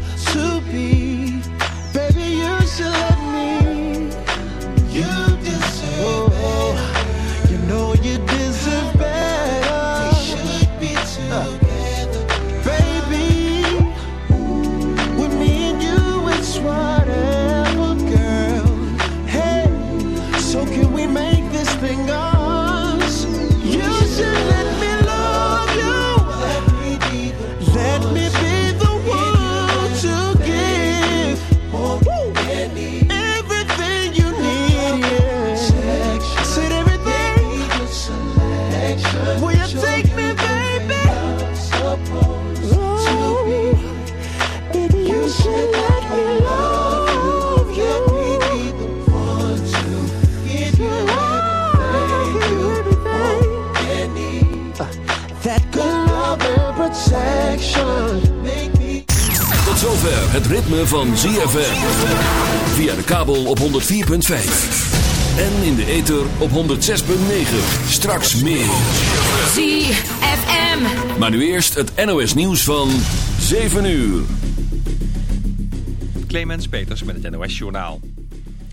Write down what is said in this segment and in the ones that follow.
Baby, you me. You deserve Oh, het ritme van ZFM. Via de kabel op 104.5. En in de ether op 106.9. Straks meer. ZFM. Maar nu eerst het NOS nieuws van 7 uur. Clemens Peters met het NOS Journaal.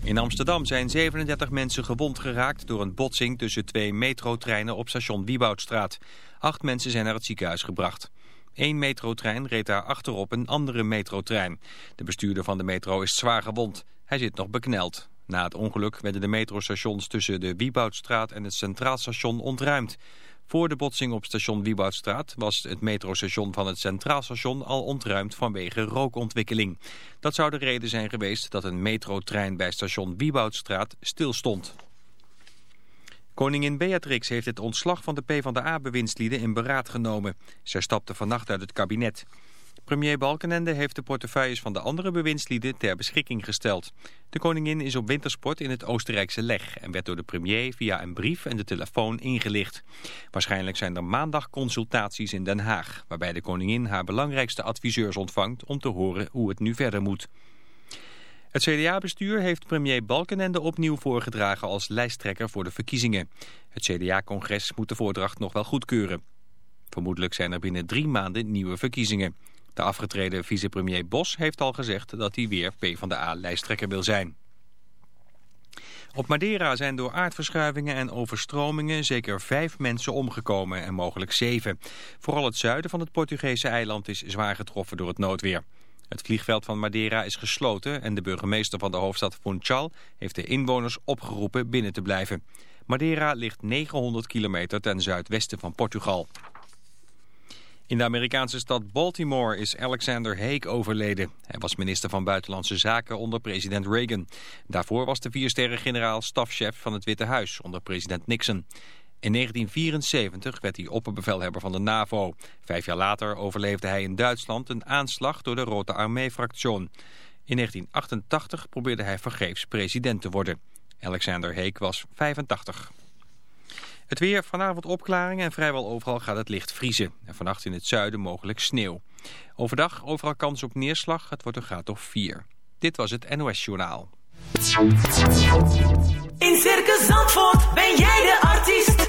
In Amsterdam zijn 37 mensen gewond geraakt door een botsing tussen twee metrotreinen op station Wieboudstraat. Acht mensen zijn naar het ziekenhuis gebracht. Eén metrotrein reed daar achterop een andere metrotrein. De bestuurder van de metro is zwaar gewond. Hij zit nog bekneld. Na het ongeluk werden de metrostations tussen de Wieboudstraat en het Centraal Station ontruimd. Voor de botsing op station Wieboudstraat was het metrostation van het Centraal Station al ontruimd vanwege rookontwikkeling. Dat zou de reden zijn geweest dat een metrotrein bij station Wieboudstraat stilstond. Koningin Beatrix heeft het ontslag van de PvdA-bewindslieden in beraad genomen. Zij stapte vannacht uit het kabinet. Premier Balkenende heeft de portefeuilles van de andere bewindslieden ter beschikking gesteld. De koningin is op wintersport in het Oostenrijkse Leg en werd door de premier via een brief en de telefoon ingelicht. Waarschijnlijk zijn er maandag consultaties in Den Haag, waarbij de koningin haar belangrijkste adviseurs ontvangt om te horen hoe het nu verder moet. Het CDA-bestuur heeft premier Balkenende opnieuw voorgedragen als lijsttrekker voor de verkiezingen. Het CDA-congres moet de voordracht nog wel goedkeuren. Vermoedelijk zijn er binnen drie maanden nieuwe verkiezingen. De afgetreden vicepremier Bos heeft al gezegd dat hij weer PvdA-lijsttrekker wil zijn. Op Madeira zijn door aardverschuivingen en overstromingen zeker vijf mensen omgekomen en mogelijk zeven. Vooral het zuiden van het Portugese eiland is zwaar getroffen door het noodweer. Het vliegveld van Madeira is gesloten en de burgemeester van de hoofdstad Funchal heeft de inwoners opgeroepen binnen te blijven. Madeira ligt 900 kilometer ten zuidwesten van Portugal. In de Amerikaanse stad Baltimore is Alexander Haig overleden. Hij was minister van Buitenlandse Zaken onder president Reagan. Daarvoor was de viersterren-generaal stafchef van het Witte Huis onder president Nixon. In 1974 werd hij opperbevelhebber van de NAVO. Vijf jaar later overleefde hij in Duitsland een aanslag door de Rote Armee-fractie. In 1988 probeerde hij vergeefs president te worden. Alexander Haig was 85. Het weer, vanavond opklaringen en vrijwel overal gaat het licht vriezen. En vannacht in het zuiden mogelijk sneeuw. Overdag overal kans op neerslag, het wordt een graad of 4. Dit was het NOS Journaal. In Circus Zandvoort ben jij de artiest.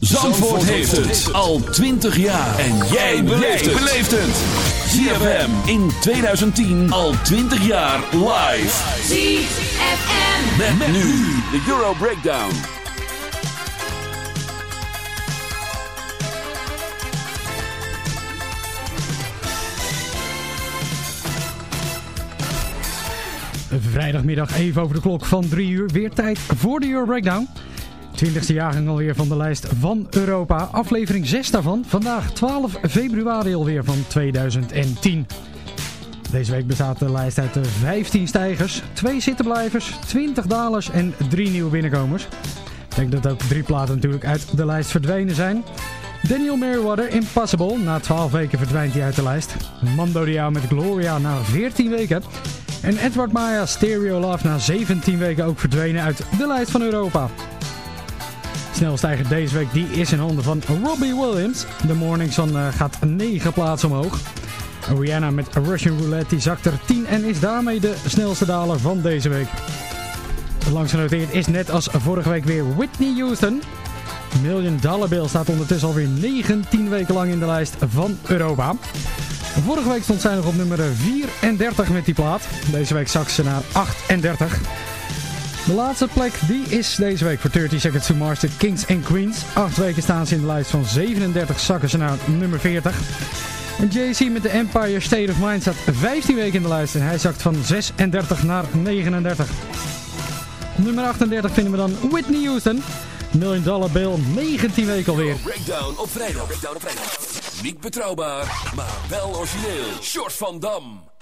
Zandvoort heeft het al 20 jaar. En jij beleeft het. ZFM in 2010 al 20 jaar live. ZFM. Met, nu de Euro Breakdown. Vrijdagmiddag even over de klok van 3 uur. Weer tijd voor de Euro Breakdown. 20e jaargang alweer van de lijst van Europa. Aflevering 6 daarvan. Vandaag 12 februari alweer van 2010. Deze week bestaat de lijst uit 15 stijgers, 2 zittenblijvers, 20 dalers en 3 nieuwe binnenkomers. Ik denk dat ook drie platen natuurlijk uit de lijst verdwenen zijn. Daniel Merriweather, Impossible. Na 12 weken verdwijnt hij uit de lijst. Mando Diao met Gloria na 14 weken. En Edward Maya Stereo Love na 17 weken ook verdwenen uit de lijst van Europa. Snelstijger deze week die is in handen van Robbie Williams. De Morning Sun uh, gaat 9 plaatsen omhoog. Rihanna met Russian Roulette die zakt er 10 en is daarmee de snelste daler van deze week. Langs genoteerd is net als vorige week weer Whitney Houston. Million Dollar Bill staat ondertussen alweer 19 weken lang in de lijst van Europa. Vorige week stond zij nog op nummer 34 met die plaat. Deze week zak ze naar 38. De laatste plek die is deze week voor 30 Seconds to Mars, de Kings and Queens. Acht weken staan ze in de lijst van 37, zakken ze naar nummer 40. En JC met de Empire State of Mind staat 15 weken in de lijst en hij zakt van 36 naar 39. Nummer 38 vinden we dan Whitney Houston. Million Dollar Bill, 19 weken alweer. Breakdown op vrijdag. Breakdown op vrijdag. Niet betrouwbaar, maar wel origineel. Short van Dam.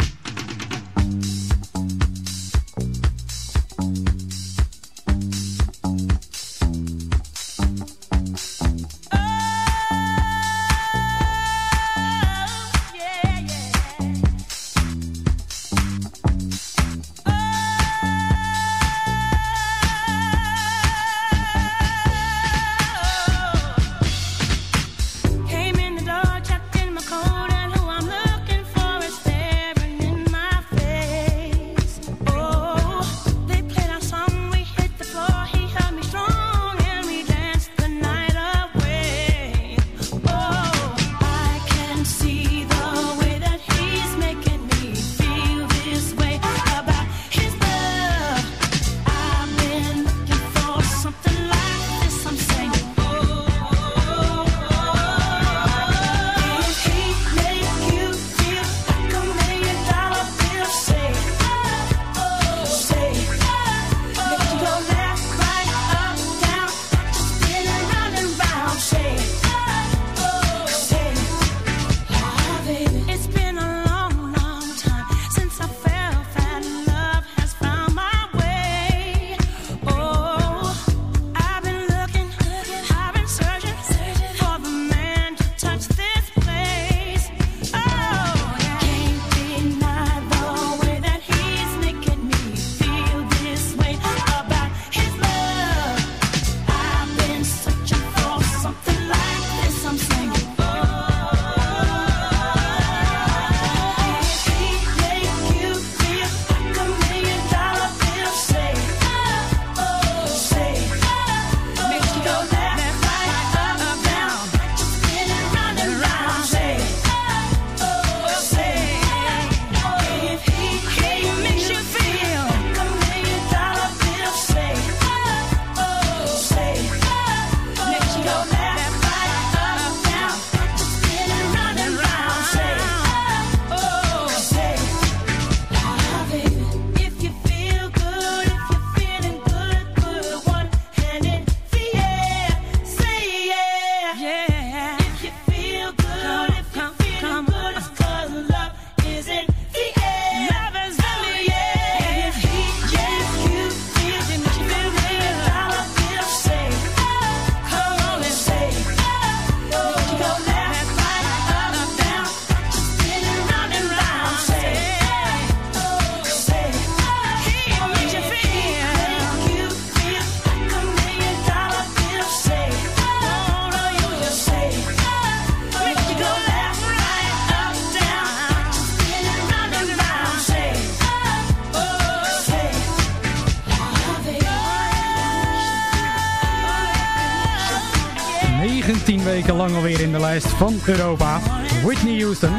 Lang alweer in de lijst van Europa. Whitney Houston.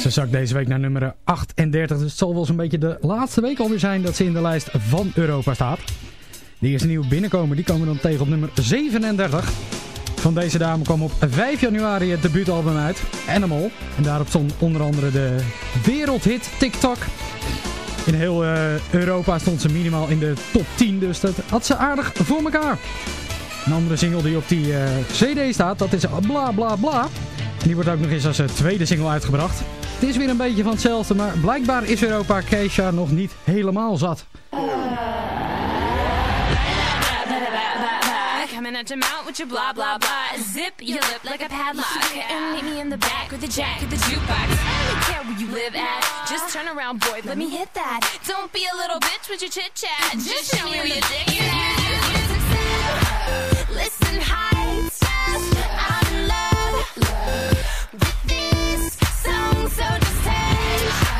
Ze zakt deze week naar nummer 38. Dus het zal wel zo'n beetje de laatste week alweer zijn dat ze in de lijst van Europa staat. De eerste nieuwe binnenkomen die komen dan tegen op nummer 37. Van deze dame kwam op 5 januari het debuutalbum uit, Animal. En daarop stond onder andere de wereldhit TikTok. In heel uh, Europa stond ze minimaal in de top 10, dus dat had ze aardig voor elkaar. Een andere single die op die uh, cd staat, dat is Bla Bla Bla. Die wordt ook nog eens als tweede single uitgebracht. Het is weer een beetje van hetzelfde, maar blijkbaar is Europa Keisha nog niet helemaal zat. Coming at your mouth with your blah blah blah. Zip your lip like a padlock. And meet me in the back with the jack of the jukebox. I don't care where you live at. Just turn around, boy, let me hit that. Don't be a little bitch with your chit chat. Just show me where your dick is. Listen, high stuff. I'm in love. How can that blah, blah, blah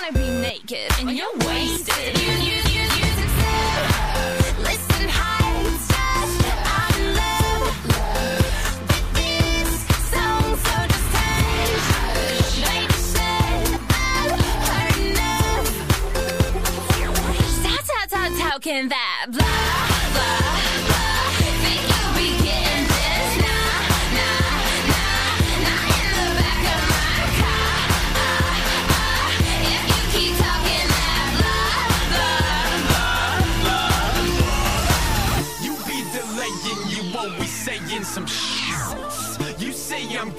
gonna be naked and you're wasted. You, you, you, you Listen, high stuff. I'm in love with this song, so just hush. Baby said I've heard enough. Stop, stop, stop talking that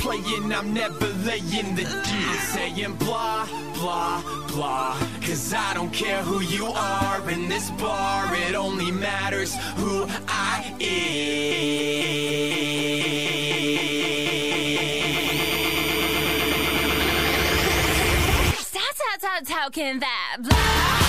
playing, I'm never laying the deal. Saying blah, blah, blah. Cause I don't care who you are in this bar, it only matters who I am. Stop, stop, stop talking that blah blah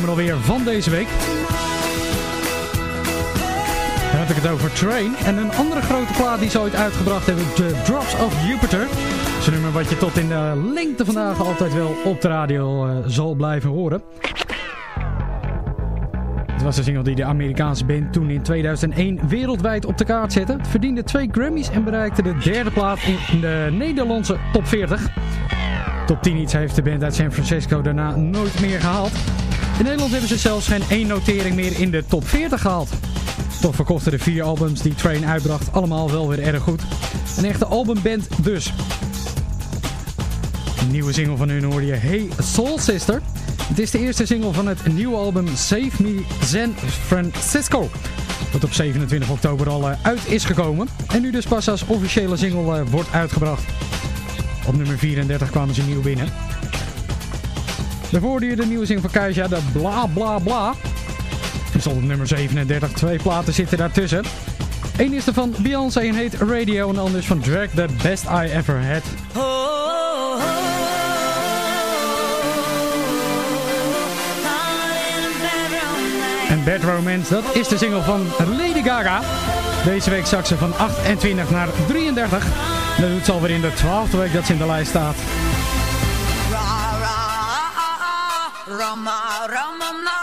Binnenkomen alweer van deze week. Dan heb ik het over Train. En een andere grote plaat die ze ooit uitgebracht hebben, The Drops of Jupiter. Een nummer wat je tot in de lengte vandaag altijd wel op de radio eh, zal blijven horen. Het was de single die de Amerikaanse band toen in 2001 wereldwijd op de kaart zette. Het verdiende twee Grammys en bereikte de derde plaats in de Nederlandse top 40. Top 10 iets heeft de band uit San Francisco daarna nooit meer gehaald. In Nederland hebben ze zelfs geen één notering meer in de top 40 gehaald. Toch verkochten de vier albums die Train uitbracht allemaal wel weer erg goed. Een echte albumband dus. Een nieuwe single van hun hoorde je Hey Soul Sister. Het is de eerste single van het nieuwe album Save Me San Francisco. Dat op 27 oktober al eh, uit is gekomen. En nu dus pas als officiële single eh, wordt uitgebracht. Op nummer 34 kwamen ze nieuw binnen. Daarvoor je de nieuwe single van Kaija, de Bla Bla Bla. Die stond op nummer 37. Twee platen zitten daartussen. Eén is er van Beyoncé en heet Radio en de ander is van Drag, The Best I Ever Had. En Bad Romance, dat is de single van Lady Gaga. Deze week zak ze van 28 naar 33. Dat doet ze alweer in de 12e week dat ze in de lijst staat. Roma, Roma, ma,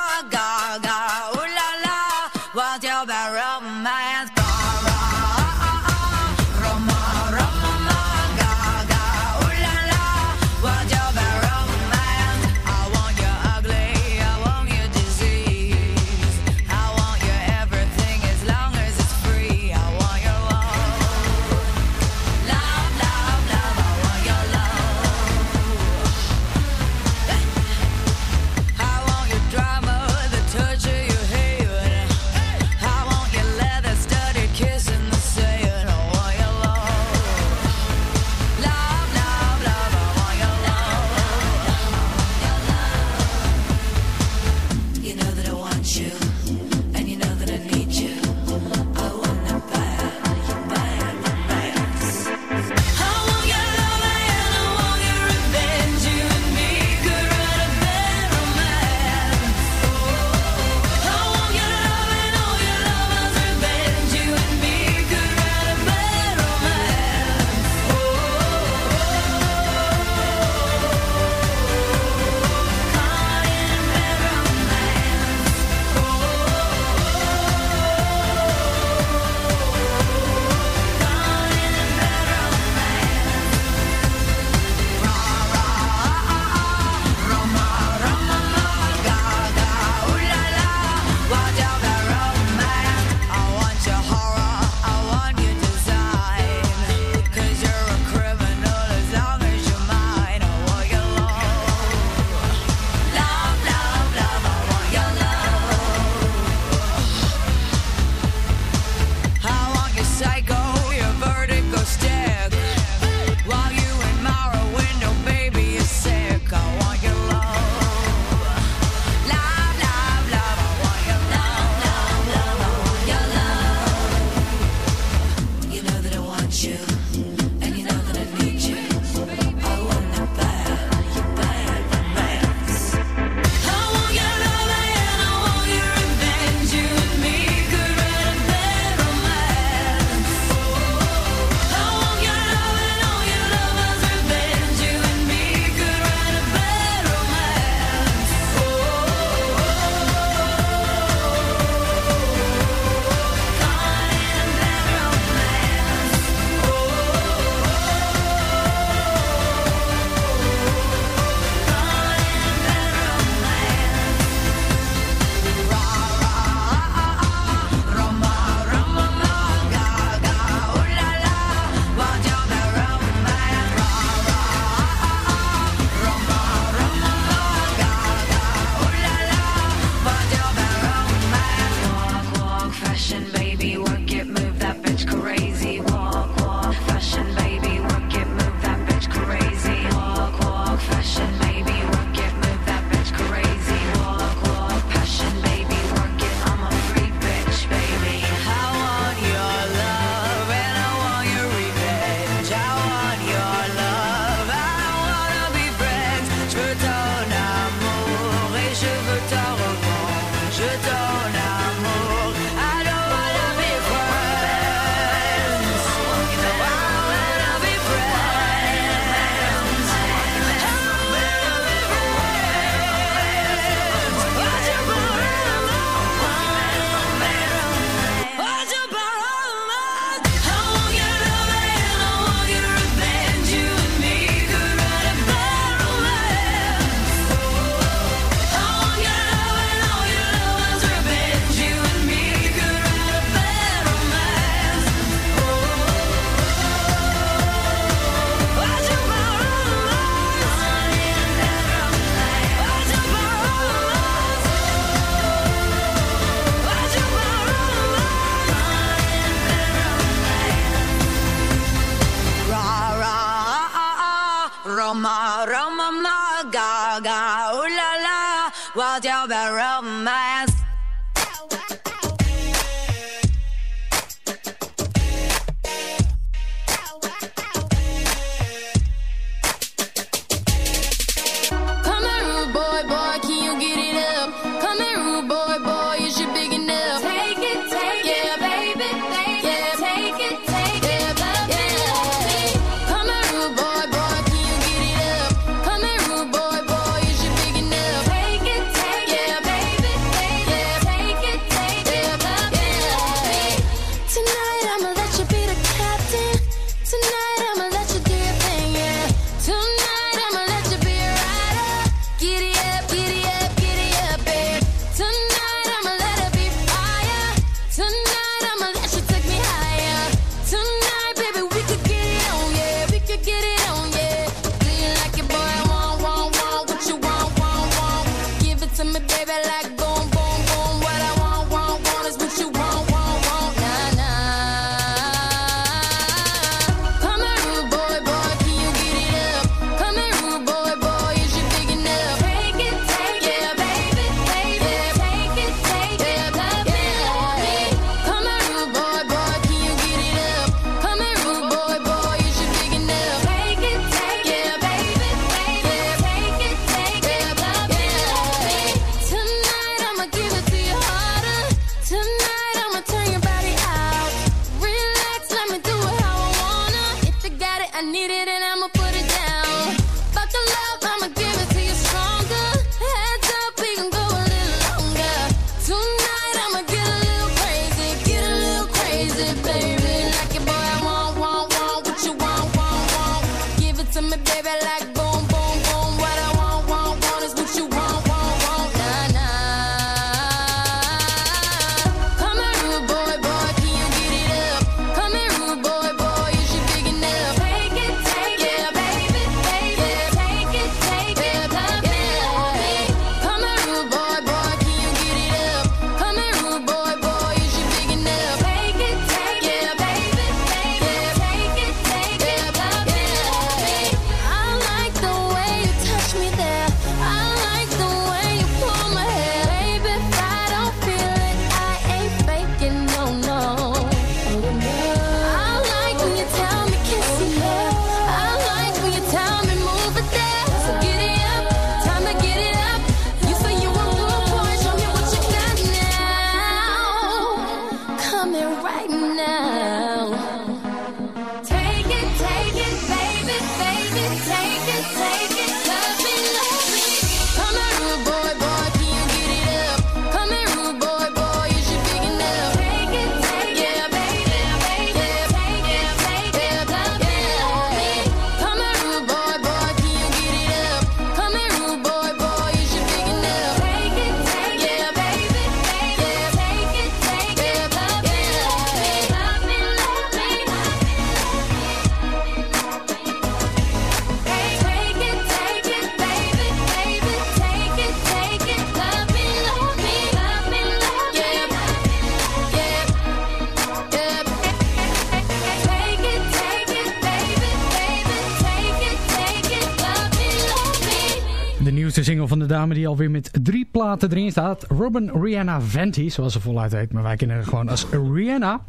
single van de dame die alweer met drie platen erin staat. Robin Rihanna Venti, zoals ze voluit heet. Maar wij kennen haar gewoon als Rihanna.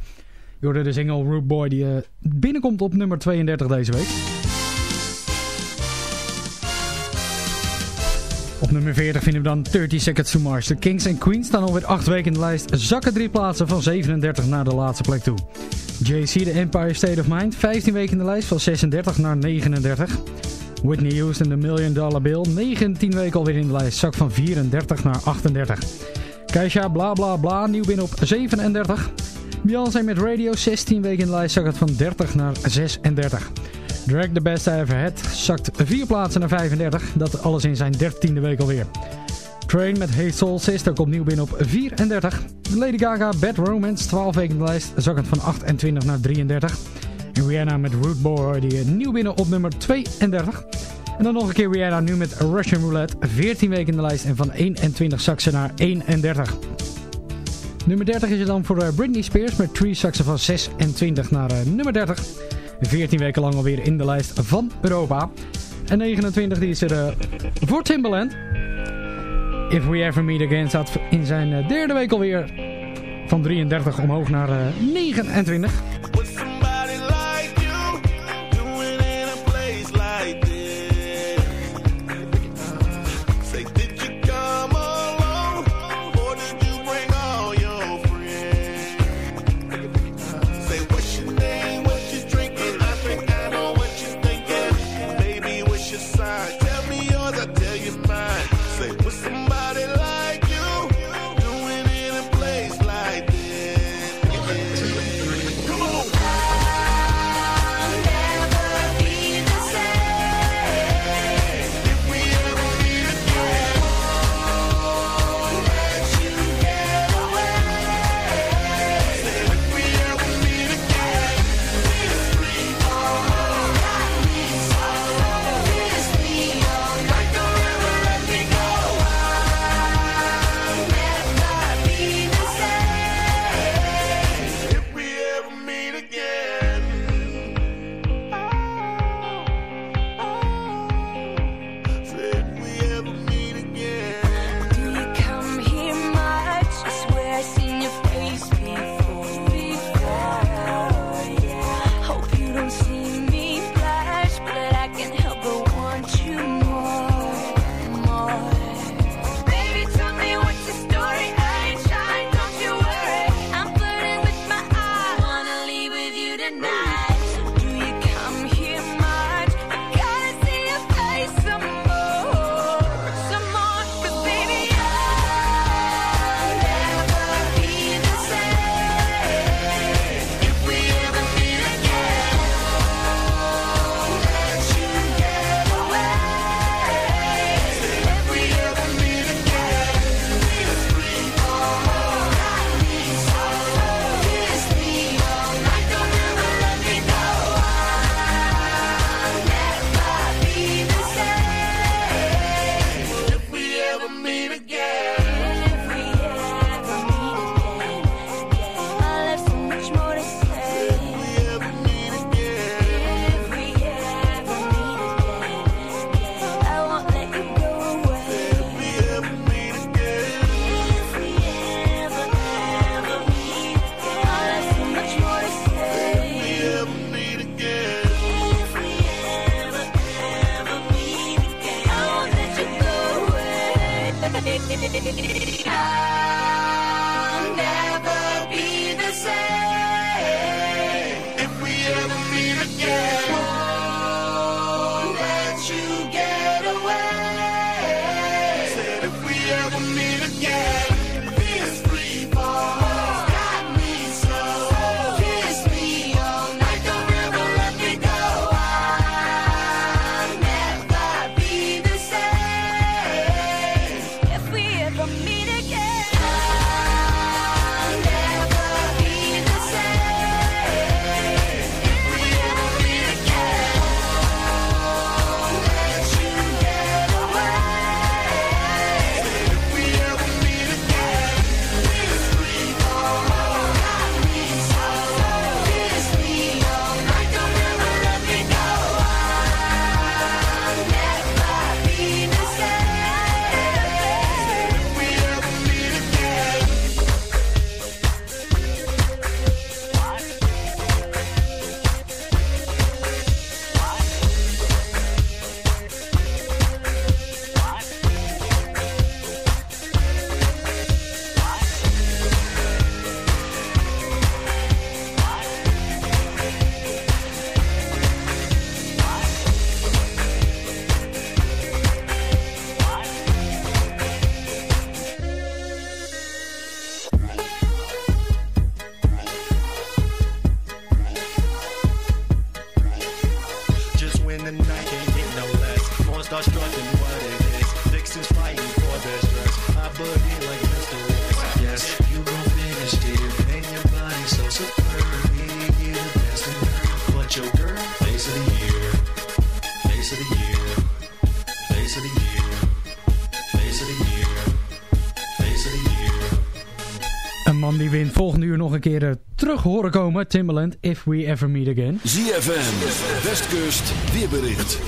Je de single Root Boy die eh, binnenkomt op nummer 32 deze week. Op nummer 40 vinden we dan 30 Seconds to Mars. De Kings and Queens staan alweer 8 weken in de lijst. Zakken drie plaatsen van 37 naar de laatste plek toe. JC, The Empire State of Mind. 15 weken in de lijst van 36 naar 39. Whitney Houston, The Million Dollar Bill. 19 weken alweer in de lijst. Zak van 34 naar 38. Keisha, bla bla bla. Nieuw binnen op 37. Beyoncé met Radio. 16 weken in de lijst. Zak het van 30 naar 36. Drag the Best I Ever Had. Zakt 4 plaatsen naar 35. Dat alles in zijn 13e week alweer. Train met Hey Soul Sister komt nieuw binnen op 34. Lady Gaga, Bad Romance, 12 weken in de lijst, zakkend van 28 naar 33. Rihanna met Root Boy, die nieuw binnen op nummer 32. En dan nog een keer Rihanna nu met Russian Roulette, 14 weken in de lijst en van 21 zak ze naar 31. Nummer 30 is het dan voor eh, Britney Spears met Tree Saxen van 26 naar eh, nummer 30. 14 weken lang alweer in de lijst van Europa. En 29 die is er eh, voor Timbaland. If We Ever Meet Again staat in zijn eh, derde week alweer van 33 omhoog naar eh, 29. Timbaland, If We Ever Meet Again. ZFM, Westkust, weerbericht.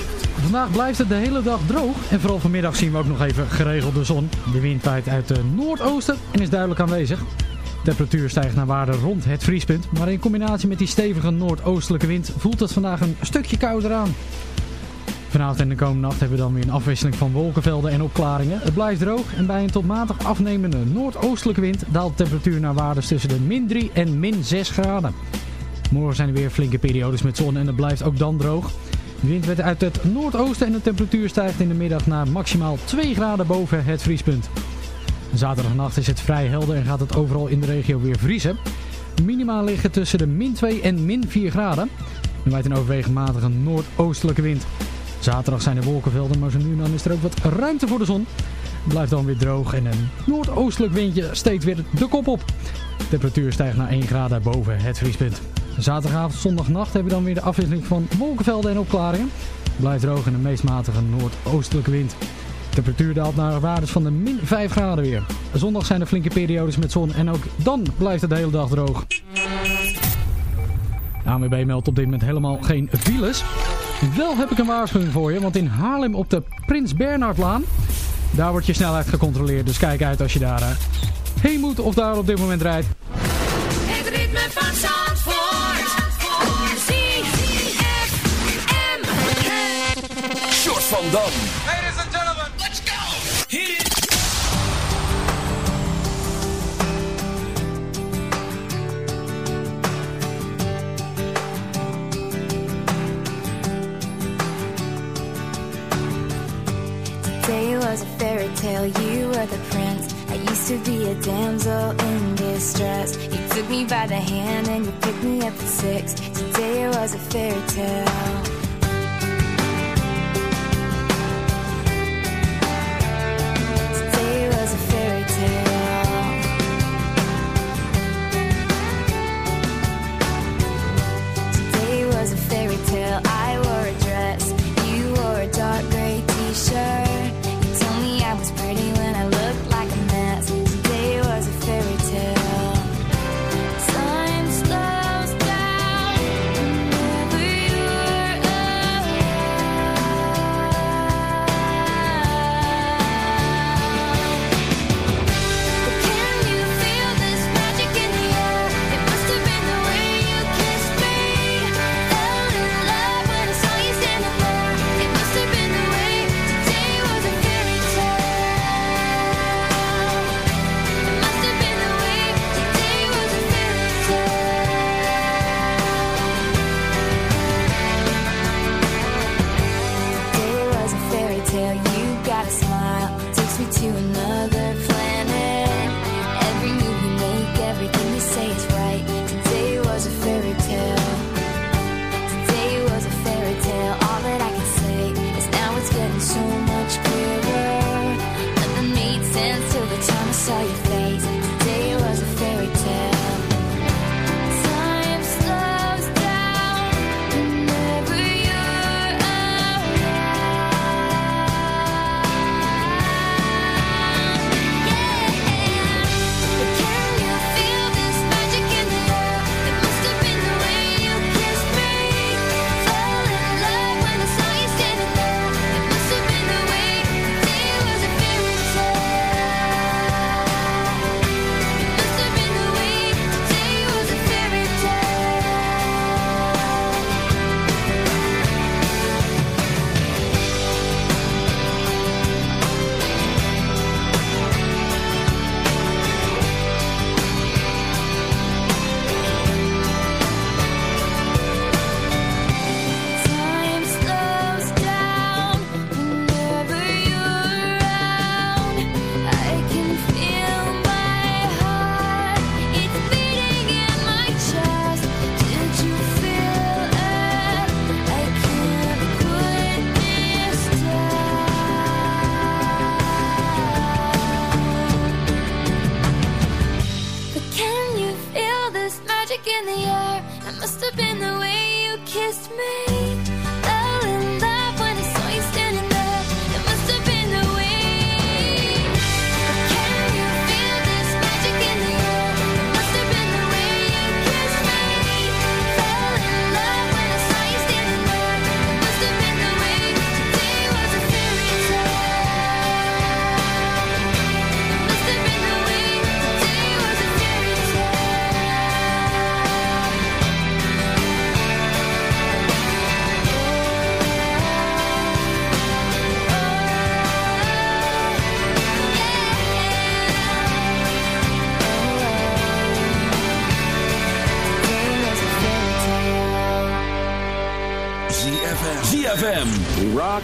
Vandaag blijft het de hele dag droog. En vooral vanmiddag zien we ook nog even geregeld de zon. De wind waait uit de noordoosten en is duidelijk aanwezig. De temperatuur stijgt naar waarde rond het vriespunt. Maar in combinatie met die stevige noordoostelijke wind voelt het vandaag een stukje kouder aan. Vanavond en de komende nacht hebben we dan weer een afwisseling van wolkenvelden en opklaringen. Het blijft droog en bij een tot matig afnemende noordoostelijke wind daalt de temperatuur naar waardes tussen de min 3 en min 6 graden. Morgen zijn er weer flinke periodes met zon en het blijft ook dan droog. De wind werd uit het noordoosten en de temperatuur stijgt in de middag naar maximaal 2 graden boven het vriespunt. Zaterdagnacht is het vrij helder en gaat het overal in de regio weer vriezen. Minima liggen tussen de min 2 en min 4 graden. Er waait een overwegend matige noordoostelijke wind. Zaterdag zijn er wolkenvelden, maar zo nu dan is er ook wat ruimte voor de zon. Het blijft dan weer droog en een noordoostelijk windje steekt weer de kop op. De temperatuur stijgt naar 1 graden boven het vriespunt. Zaterdagavond, zondagnacht hebben we dan weer de afwisseling van wolkenvelden en opklaringen. Het blijft droog en een meest matige noordoostelijke wind. De temperatuur daalt naar waardes van de min 5 graden weer. Zondag zijn er flinke periodes met zon en ook dan blijft het de hele dag droog. ANWB meldt op dit moment helemaal geen files. Wel heb ik een waarschuwing voor je, want in Haarlem op de Prins Bernhardlaan, daar wordt je snelheid gecontroleerd. Dus kijk uit als je daar eh, heen moet of daar op dit moment rijdt. Het ritme van Zandvoort. ZFM. Short van Dam. Tale, you were the prince. I used to be a damsel in distress. You took me by the hand and you picked me up at six. Today it was a fairy tale.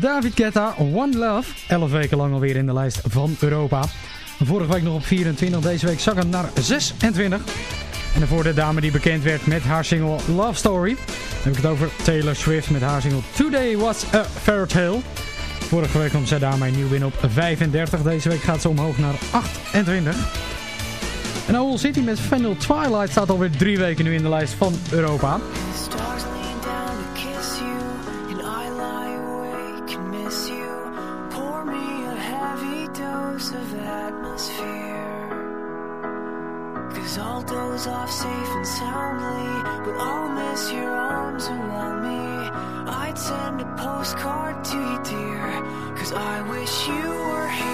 David Guetta, One Love. Elf weken lang alweer in de lijst van Europa. Vorige week nog op 24, deze week zakken naar 26. En voor de dame die bekend werd met haar single Love Story. Heb ik het over Taylor Swift met haar single Today Was A Fair Tale. Vorige week kwam zij daarmee nieuw win op 35. Deze week gaat ze omhoog naar 28. En Owl City met Final Twilight staat alweer drie weken nu in de lijst van Europa. arms me. I'd send a postcard to you, dear, cause I wish you were here.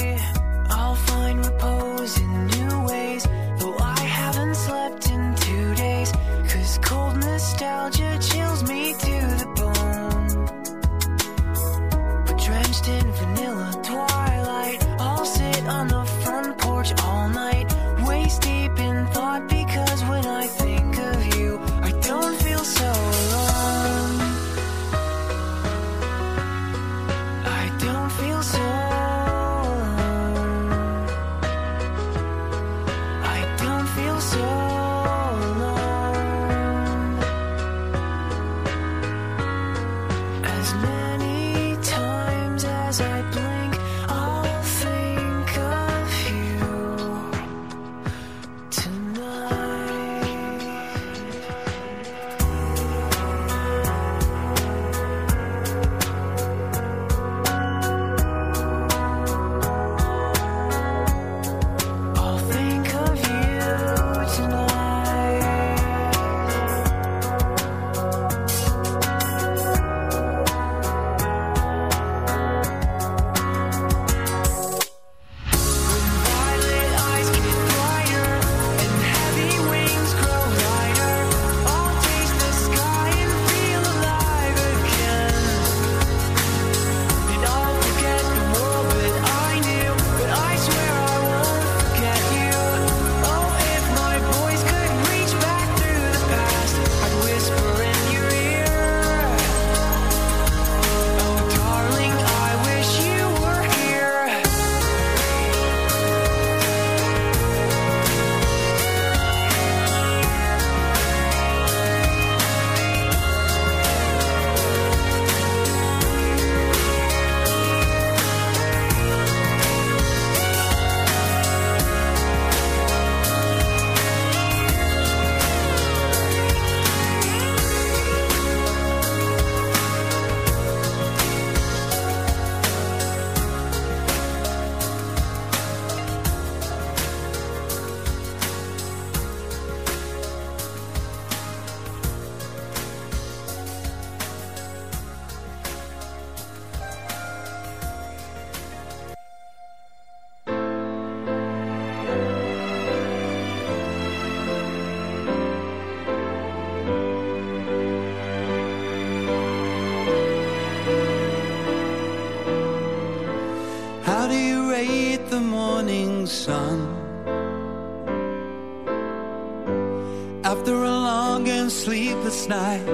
sleepless night.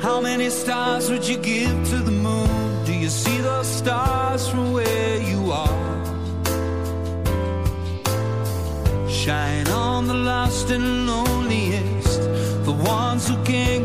How many stars would you give to the moon? Do you see those stars from where you are? Shine on the lost and loneliest, the ones who can't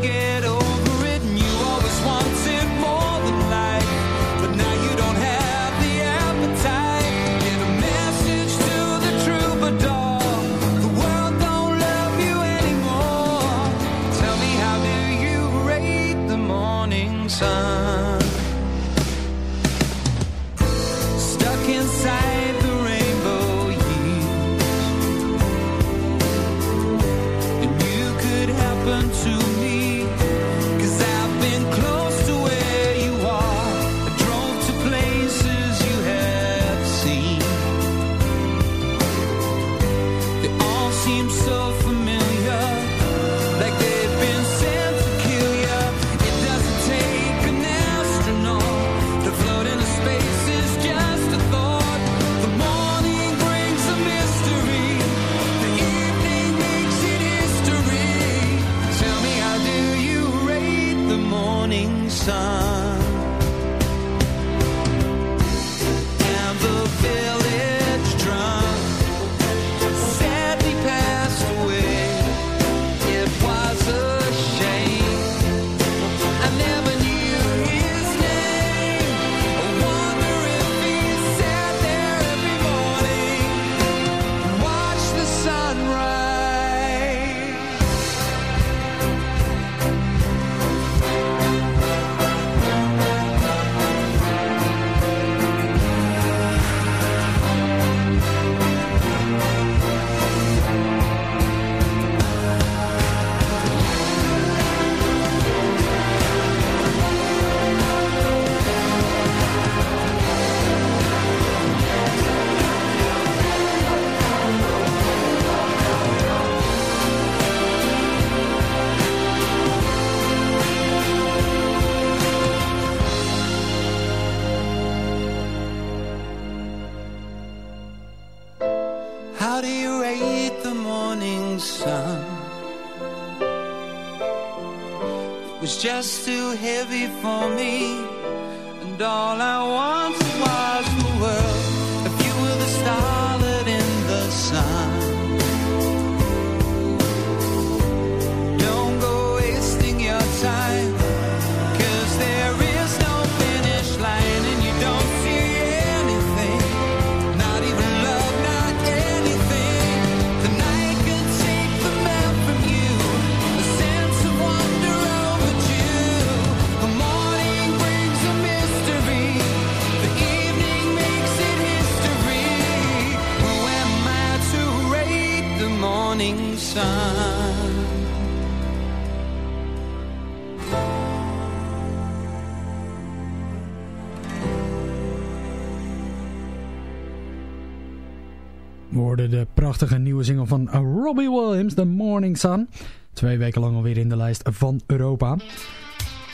nieuwe single van Robbie Williams, The Morning Sun. Twee weken lang alweer in de lijst van Europa.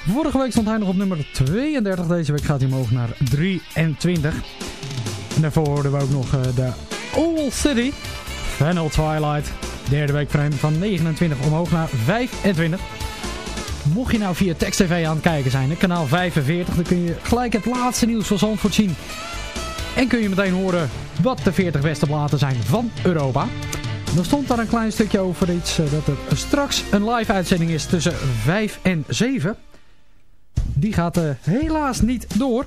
Vorige week stond hij nog op nummer 32. Deze week gaat hij omhoog naar 23. En daarvoor hoorden we ook nog eh, de Owl City. Vanel Twilight. Derde week hem van 29 omhoog naar 25. Mocht je nou via Text TV aan het kijken zijn, kanaal 45, dan kun je gelijk het laatste nieuws van Zandvoort zien. En kun je meteen horen wat de 40 beste platen zijn van Europa. Dan stond daar een klein stukje over iets eh, dat er straks een live uitzending is tussen 5 en 7. Die gaat eh, helaas niet door.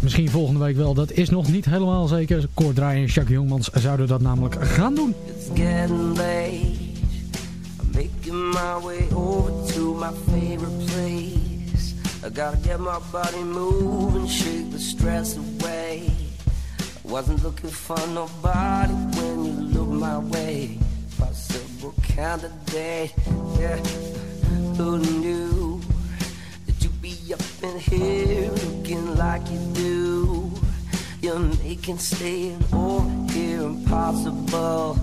Misschien volgende week wel, dat is nog niet helemaal zeker. Kort en Jacques Jongmans zouden dat namelijk gaan doen. It's getting late. I'm making my way over to my favorite place. I gotta get my body moving, shake the stress away. I wasn't looking for nobody when you my way. Possible candidate, yeah. Who knew that you'd be up in here looking like you do? You're making staying over here impossible.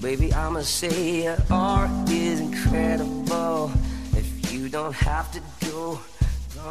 Baby, I'ma say your art is incredible. If you don't have to go, go.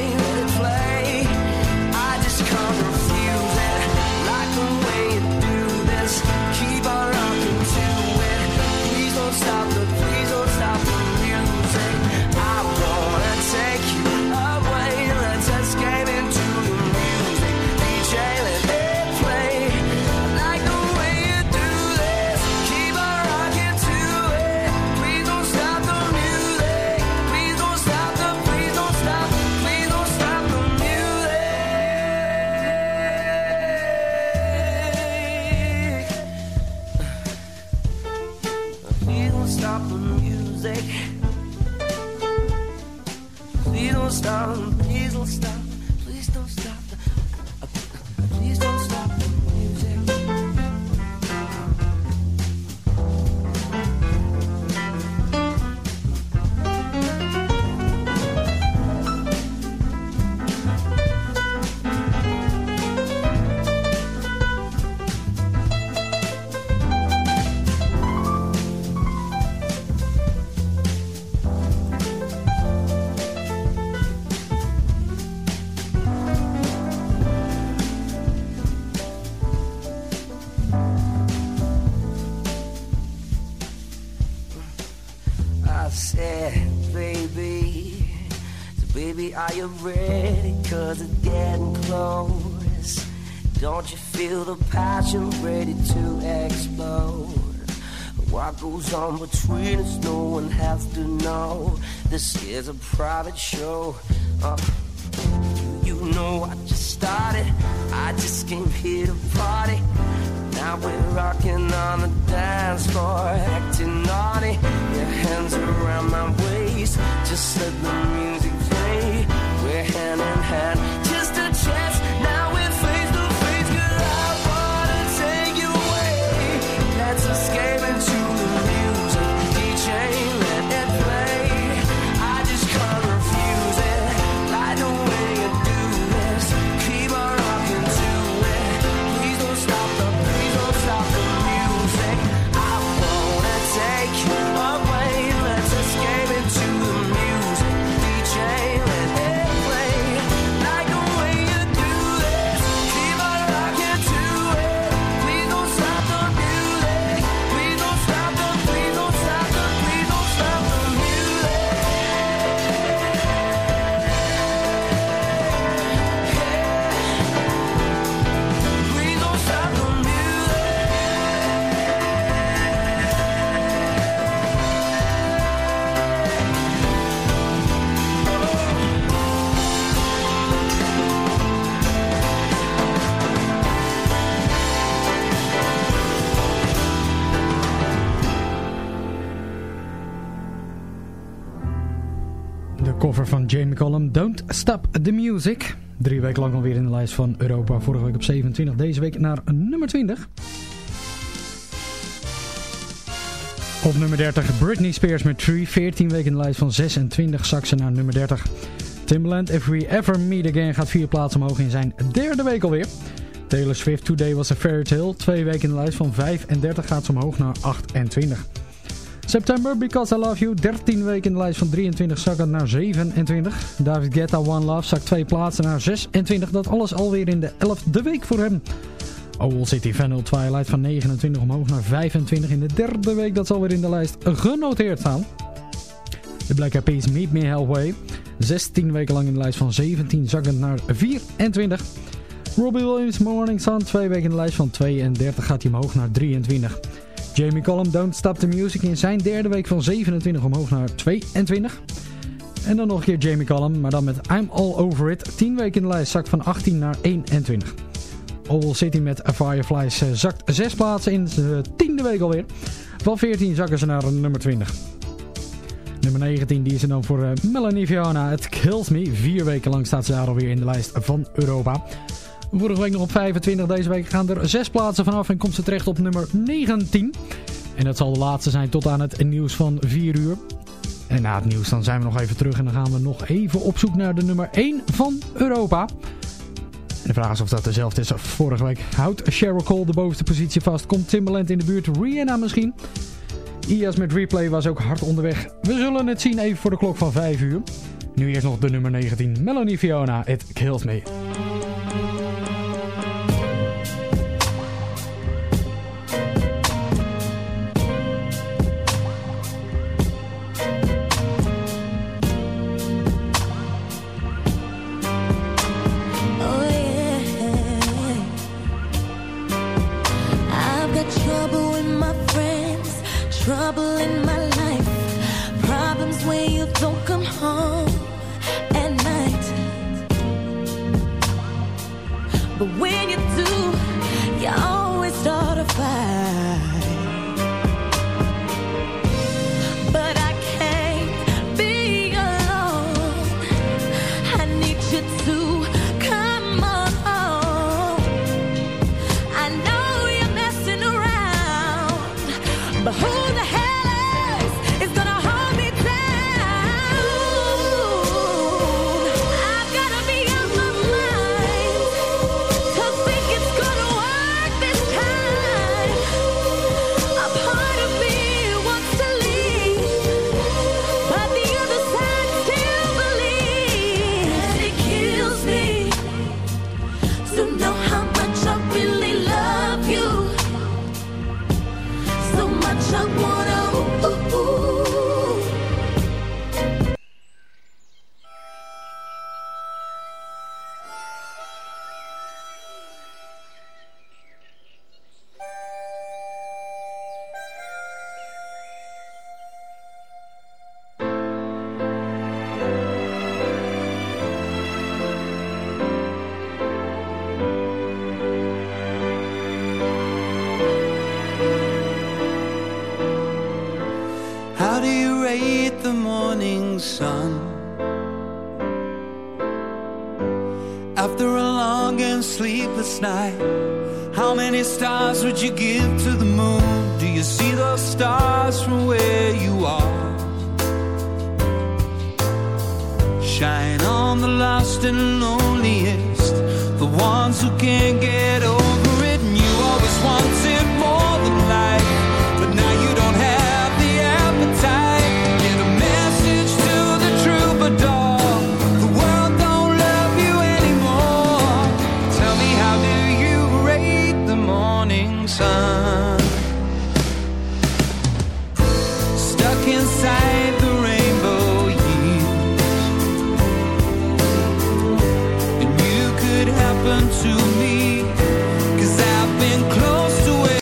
stop are you ready? Cause it's getting close. Don't you feel the passion ready to explode? What goes on between us, no one has to know. This is a private show. Uh, Cullum, Don't Stop the Music. Drie weken lang alweer in de lijst van Europa. Vorige week op 27, deze week naar nummer 20. Op nummer 30 Britney Spears met Tree. 14 weken in de lijst van 26 zak ze naar nummer 30. Timbaland If We Ever Meet Again gaat vier plaatsen omhoog in zijn derde week alweer. Taylor Swift Today Was a Fairy Tale. Twee weken in de lijst van 35 gaat ze omhoog naar 28. September Because I Love You. 13 weken in de lijst van 23 zakken naar 27. David Guetta One Love zakt twee plaatsen naar 26. Dat alles alweer in de 11e week voor hem. Owl City Vanilla Twilight van 29 omhoog naar 25 in de derde week. Dat zal weer in de lijst genoteerd staan. De Black Eyed Meet Me Halfway. 16 weken lang in de lijst van 17 zakkend naar 24. Robbie Williams Morning Sun. Twee weken in de lijst van 32 gaat hij omhoog naar 23. Jamie Cullum Don't Stop the Music in zijn derde week van 27 omhoog naar 22. En dan nog een keer Jamie Cullum, maar dan met I'm All Over It. 10 weken in de lijst zakt van 18 naar 21. Owl City met Fireflies eh, zakt 6 plaatsen in de tiende week alweer. Van 14 zakken ze naar nummer 20. Nummer 19 die is er dan voor eh, Melanie Fiona. It Kills Me. Vier weken lang staat ze daar alweer in de lijst van Europa. Vorige week nog op 25. Deze week gaan er 6 plaatsen vanaf en komt ze terecht op nummer 19. En dat zal de laatste zijn tot aan het nieuws van 4 uur. En na het nieuws dan zijn we nog even terug en dan gaan we nog even op zoek naar de nummer 1 van Europa. En de vraag is of dat dezelfde is als vorige week. Houdt Cheryl Cole de bovenste positie vast? Komt Timbaland in de buurt? Rihanna misschien? IAS met replay was ook hard onderweg. We zullen het zien even voor de klok van 5 uur. Nu eerst nog de nummer 19. Melanie Fiona, It Kills Me.